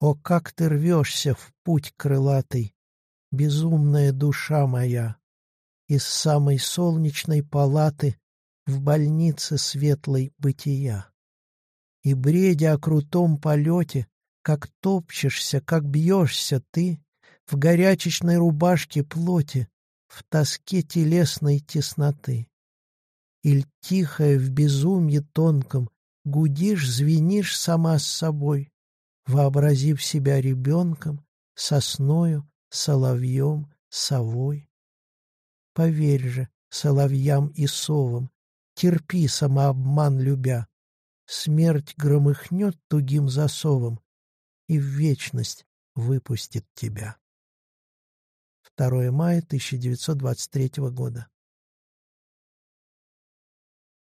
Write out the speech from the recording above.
О, как ты рвешься в путь крылатый, Безумная душа моя, Из самой солнечной палаты В больнице светлой бытия. И бредя о крутом полете, Как топчешься, как бьешься ты В горячечной рубашке плоти, В тоске телесной тесноты. Иль тихая в безумье тонком Гудишь, звенишь сама с собой, Вообразив себя ребенком, Сосною, соловьем, совой. Поверь же соловьям и совам, Терпи самообман любя, Смерть громыхнет тугим засовом И в вечность выпустит тебя. 2 мая 1923 года.